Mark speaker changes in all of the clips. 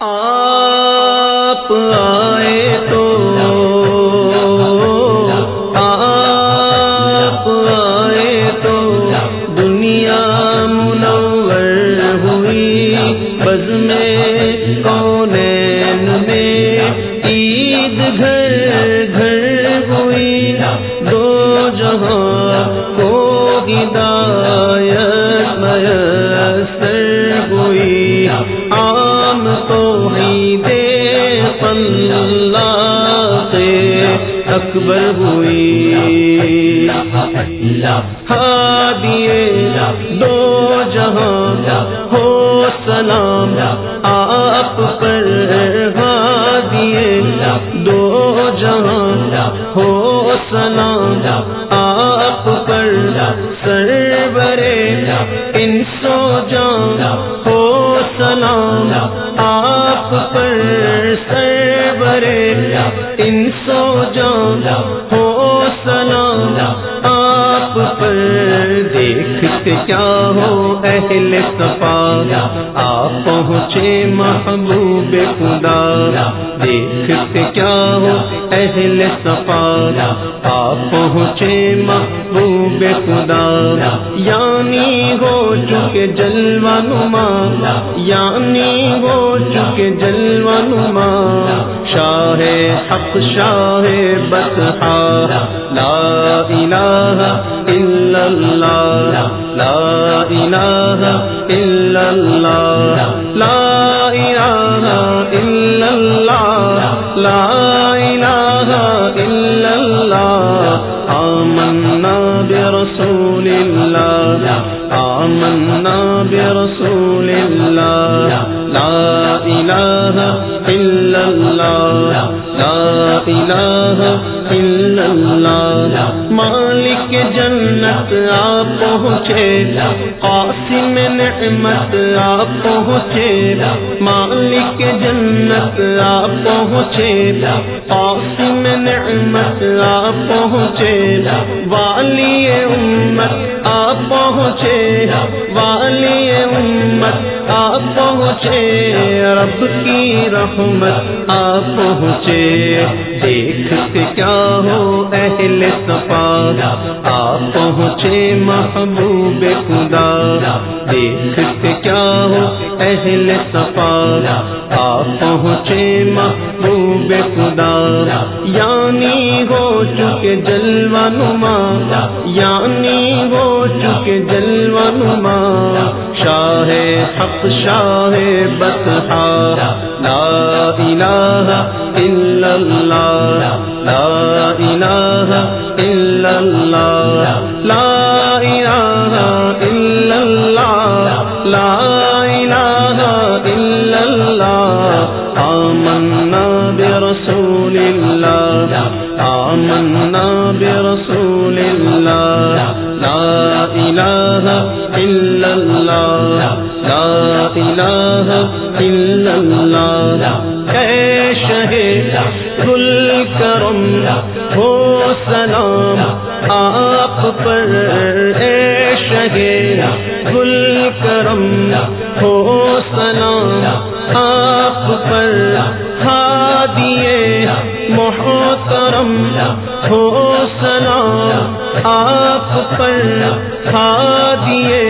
Speaker 1: آ اکبر ہوئی۔ ہادیے سرورے ان سو جان ہو سلام آپ پر کیا ہو اہل صفا؟ آپ پہنچے محبوب خدا۔ دیکھتے کیا ہو اہل صفا؟ آپ پہنچے محبوب خدا۔ یعنی ہو چکے جلوہ نما۔ یعنی ہو چکے جلوہ نما۔ شاہ حق، شاہ بتہا لا الہ الا اللہ۔ لا الہ الا اللہ لا الہ الا اللہ لا الہ الا اللہ آمنا برسول اللہ آمنا برسول اللہ لا الہ الا اللہ لا الہ الا اللہ مالک جنت آپ پہنچے، قاسم نعمت آپ پہنچے، مالک جنت آپ پہنچے، قاسم نعمت آپ پہنچے، والی امت آپ پہنچے، والی امت آپ پہنچے، رب کی رحمت آپ پہنچے۔ دیکھتے کیا ہو اہل صفا، آپ پہنچے محبوب خدا۔ دیکھتے کیا ہو اہل صفا، آپ پہنچے محبوب خدا۔ یعنی ہو چکے جلوہ نما یعنی ہو چکے جلوہ نما۔ شاہ حق، شاہ بتہا لا الہ الا اللہ۔ لا الہ الا اللہ لا گل کرم ہو سلام آپ پر ہادیے محترم ہو سلام آپ پر ہادیے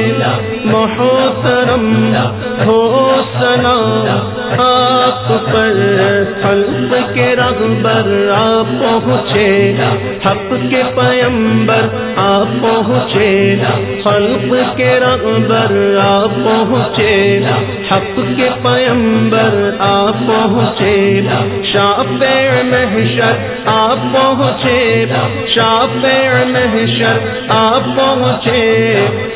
Speaker 1: محترم ہو سلام آپ پر کے رغبر آپ پہنچے حق کے پیمبر آپ پہنچے خلق کے رغبر آپ پہنچے، حق کے پیمبر آپ پہنچے شاپ محشر آپ پہنچے شاپ محشر آپ پہنچے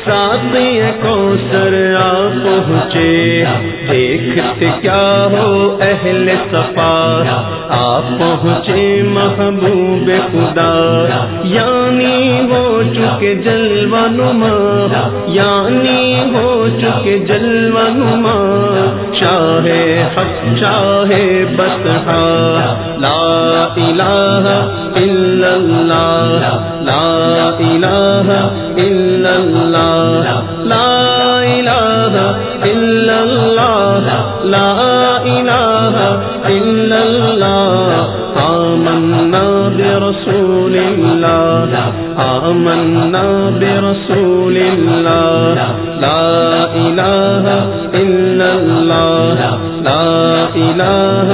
Speaker 1: ساتھ کو سر آپ پہنچے، دیکھتے کیا ہو اہل صفا؟ آپ پہنچے محبوب خدا یعنی ہو چکے جلوہ نما یعنی ہو چکے جلوہ نما شاہ حق، شاہ بتہا لا الہ الا اللہ، لا الہ الا اللہ، لا الہ الا اللہ، لا الہ إلا الله آمنا برسول الله آمنا برسول لا إله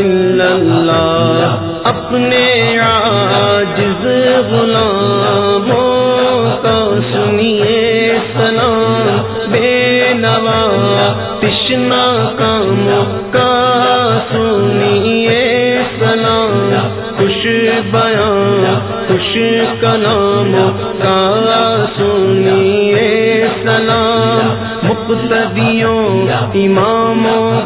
Speaker 1: إلا الله. اپنے عاجز غلاموں کا سنیے سلام. بے نوا تشنا کام کا سنیے سلام. خوش بیان، خوش کلام کا سنیے سلام. مقتدیوں، اماموں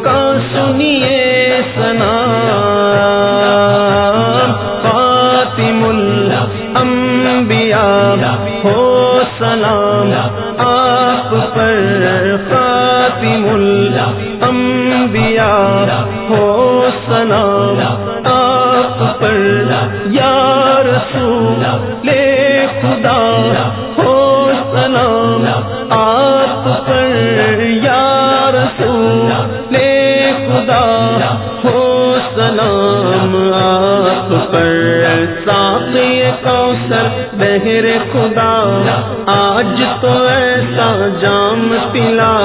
Speaker 1: کوثر، بہر خدا، آج تو ایسا جام پلا۔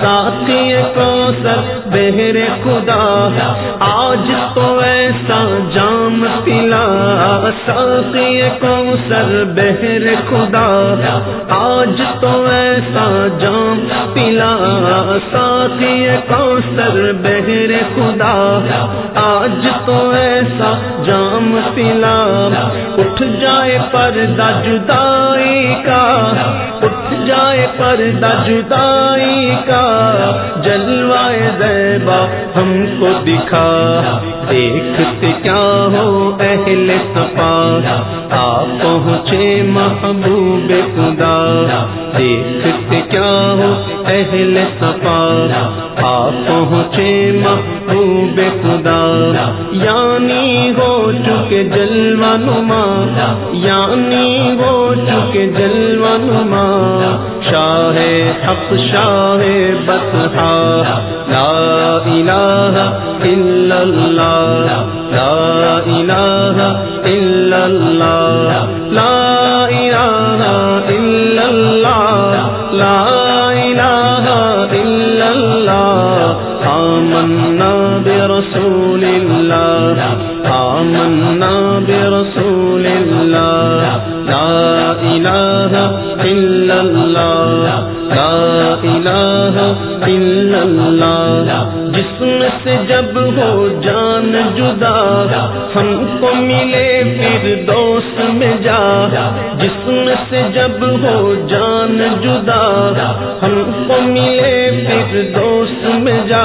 Speaker 1: ساقی کوثر، بہر خدا، آج تو ایسا جام پلا۔ ساقی کوثر، بہر خدا، آج تو ایسا جام پلا۔ ساقی کوثر، بہر خدا، آج تو ایسا جام پلا، اٹھ جائے پردہ جدائی کا، اٹھ جائے پردہ جدائی کا، جلوائے زیبا ہم کو دکھا۔ دیکھتے کیا ہو اہل صفا؟ آپ پہنچے محبوب خدا۔ دیکھتے کیا ہو اہل صفا، آپ پہنچے محبوب خدا۔ یعنی ہو چکے جلوہ نما یعنی ہو چکے جلوہ نما۔ شاہ حق، شاہ بتہا لا الہ الا اللہ، لا الہ الا اللہ، لا الہ الا اللہ، لا آمنا برسول اللہ آمنا برسول اللہ لا الہ الا اللہ لا الہ الا اللہ جسم سے جب ہو جان جدا، ہم کو ملے پھر دوست میں جا۔ جسم سے جب ہو جان جدا، ہم کو ملے پھر دوست میں جا۔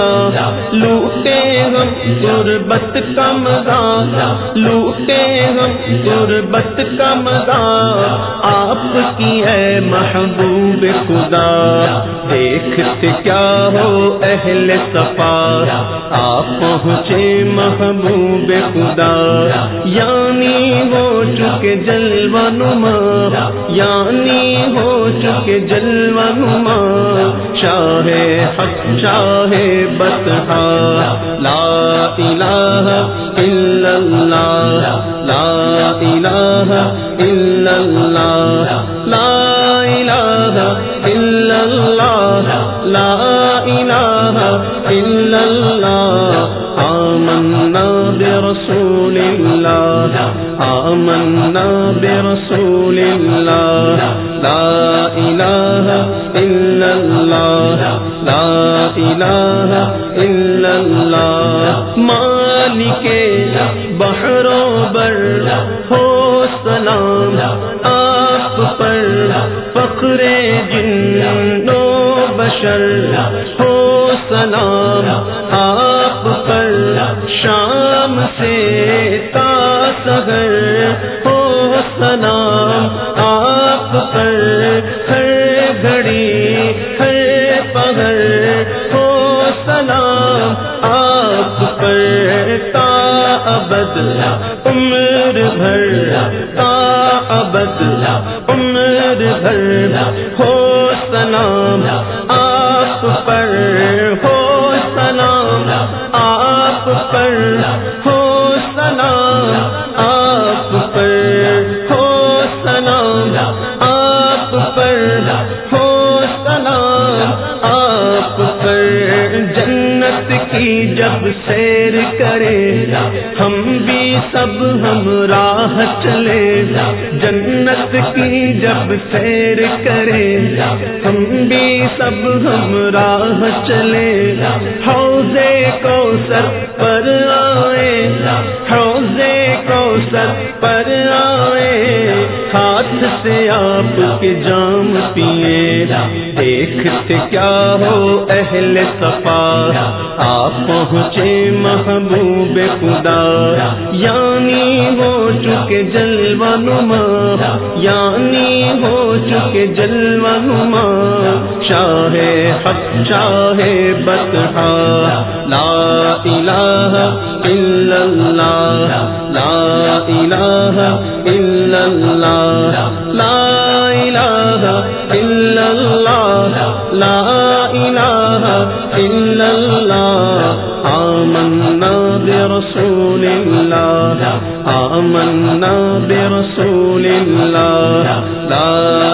Speaker 1: لوٹے ہم غربت کا مزہ، لوٹے ہم غربت کا مزہ۔ آپ کی ہے محبوب خدا، دیکھتے کیا ہو اہل صفا۔ آپ پہنچے محبوب خدا۔ یعنی ہو چکے جلوہ نما۔ یعنی ہو چکے جلوہ نما۔ شاہ حق، شاہ بتہا لا الہ الا اللہ۔ لا الہ الا اللہ۔ لا الہ الا الا اللہ آمنا برسول اللہ آمنا برسول اللہ لا الہ الا اللہ لا الہ الا اللہ مالک بحر و بر ہو سلام آپ پر فخر جن و بشر ہو سلام، آپ پر شام سے تا سگر ہو سلام، آپ پر ہر گھڑی، ہر پہر ہو سلام، آپ پر تا ابد آپ پر ہو سلام آپ پر ہو سلام آپ پر ہو سلام آپ پر جنت کی جب سیر کرے، ہم بھی سب ہم راہ چلے، جنت کی جب سیر کرے، ہم بھی سب ہم راہ چلے حوضے کو سر پر آئے حوضے کو سر پر آئے۔ ہاتھ سے آپ کے جام پیے دیکھتے کیا ہو اہل صفا؟ آپ پہنچے محبوب خدا۔ یعنی ہو چکے جلوہ نما یعنی ہو چکے جلوہ نما۔ شاہ حق، شاہ بتہا لا الہ الا اللہ۔ لا الہ الا اللہ۔ لا الہ الا اللہ۔ لا الہ الا اللہ۔ برسول اللہ آمنا برسول اللہ لا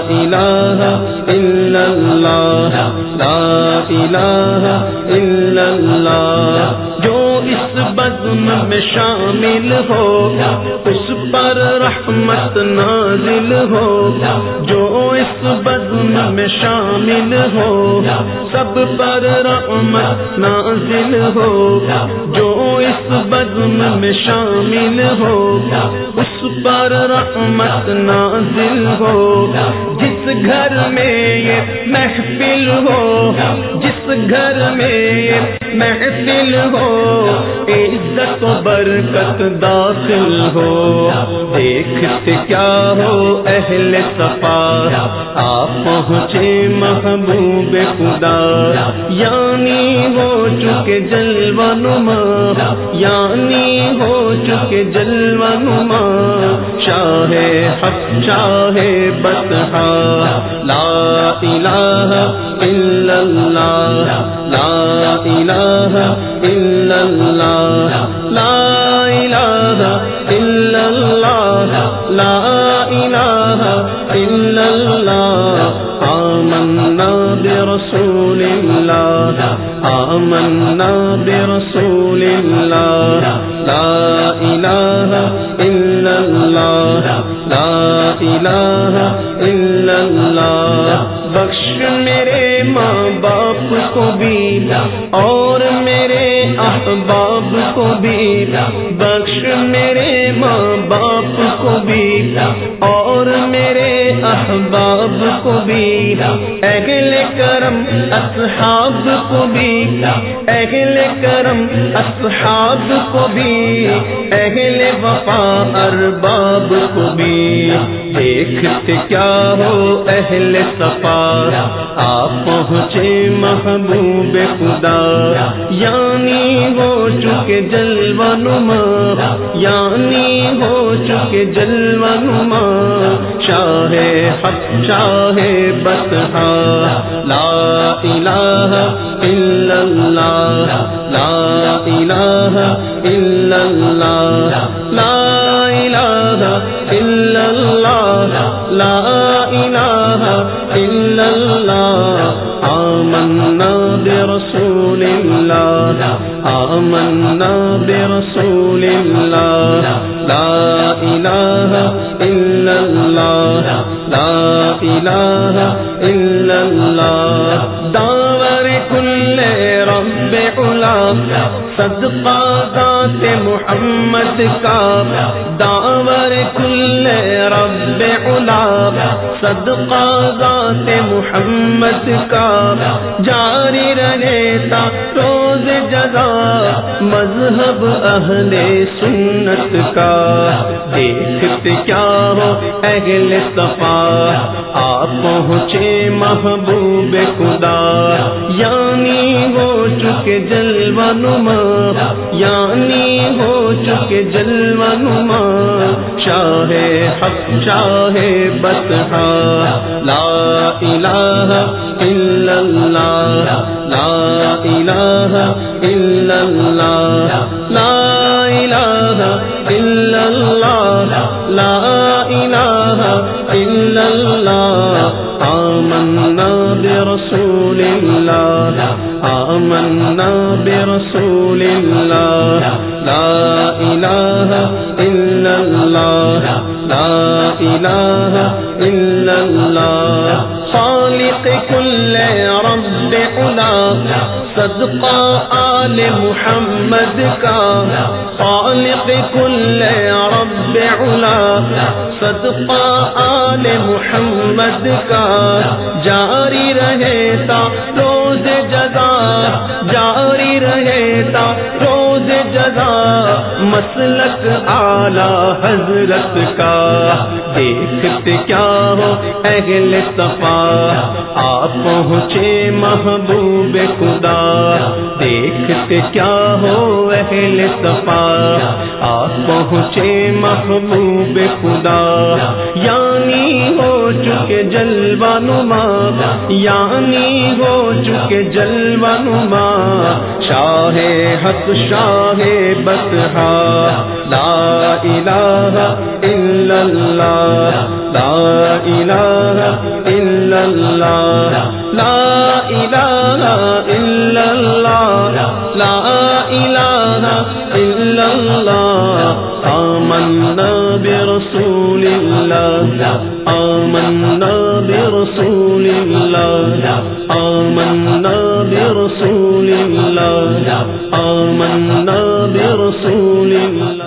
Speaker 1: الہ الا اللہ لا الہ الا اللہ۔ بزم میں شامل ہو، اس پر رحمت نازل ہو۔ جو اس بزم میں شامل ہو، سب پر رحمت نازل ہو۔ جو اس بزم میں شامل ہو، اس پر رحمت نازل ہو۔ جس گھر میں یہ محفل ہو، جس گھر میں یہ محفل ہو عزت و برکت داخل ہو۔ دیکھتے کیا ہو اہل صفا؟ آپ پہنچے محبوب خدا یعنی ہو چکے جلوہ نما یعنی ہو چکے جلوہ نما۔ شاہ حق، شاہ بتہا لا الہ الا اللہ، لا الہ الا اللہ، لا الہ الا اللہ لا الہ الا اللہ آمنا برسول اللہ آمنا برسول اللہ لا الہ الا اللہ لا الہ الا اللہ بخش میرے ماں باپ کو بھی اور میرے احباب کو بھی بخش میرے ماں باپ کو بھی احباب کو بھی، اہل کرم، اصحاب کو بھی، اہل کرم، اصحاب کو بھی، اہل وفا ارباب کو بھی۔ دیکھتے کیا ہو اہل صفا؟ آپ پہنچے محبوب خدا۔ یعنی ہو چکے جلوہ نما۔ یعنی ہو چکے جلوہ نما۔ شاہ حق شاہ بتہا لا الہ الا اللہ، لا الہ الا اللہ، لا الہ الا اللہ، لا الہ الا اللہ، آمنا برسول اللہ، آمنا برسول اللہ لا الہ الا اللہ لا الہ الا اللہ داور کل رب علا صدقہ ذات محمد کا داور کل رب علا، صدقہ ذات محمد کا۔ جاری رہتا روز جزا، مذہب اہل سنت کا۔ دیکھتے کیا ہو اہل صفا، آپ پہنچے محبوب خدا۔ یعنی چکے جلو نما یعنی ہو چکے جلوہ نما۔ شاہ حق، شاہ بتہ لا الہ الا اللہ، لا الہ الا اللہ، لا الہ الا اللہ، لا الہ الا اللہ۔ آمنا برسول الله آمنا برسول الله لا إله إلا الله لا إله إلا الله خالق كل رب علا صدقہ آل محمد کا. خالق کل رب علا صدقہ آل محمد کا. جاری رہتا روز جزا. جاری رہے تا جزا مسلک آلہ حضرت کا۔ دیکھتے کیا ہو اہل صفا؟ آپ پہنچے محبوب خدا۔ دیکھتے کیا ہو اہل صفا؟ آپ پہنچے محبوب خدا۔ یعنی ہو چکے جلوہ نما۔ یعنی ہو چکے جلوہ نما۔ شاہ حق شاہ بتہا لا الہ الا اللہ۔ لا الہ الا اللہ۔ لا الہ الا اللہ۔ لا الہ الا اللہ۔ آمنا برسول اللہ آمنا برسول اللہ آمنا برسول اللہ. آمنا برسول اللہ.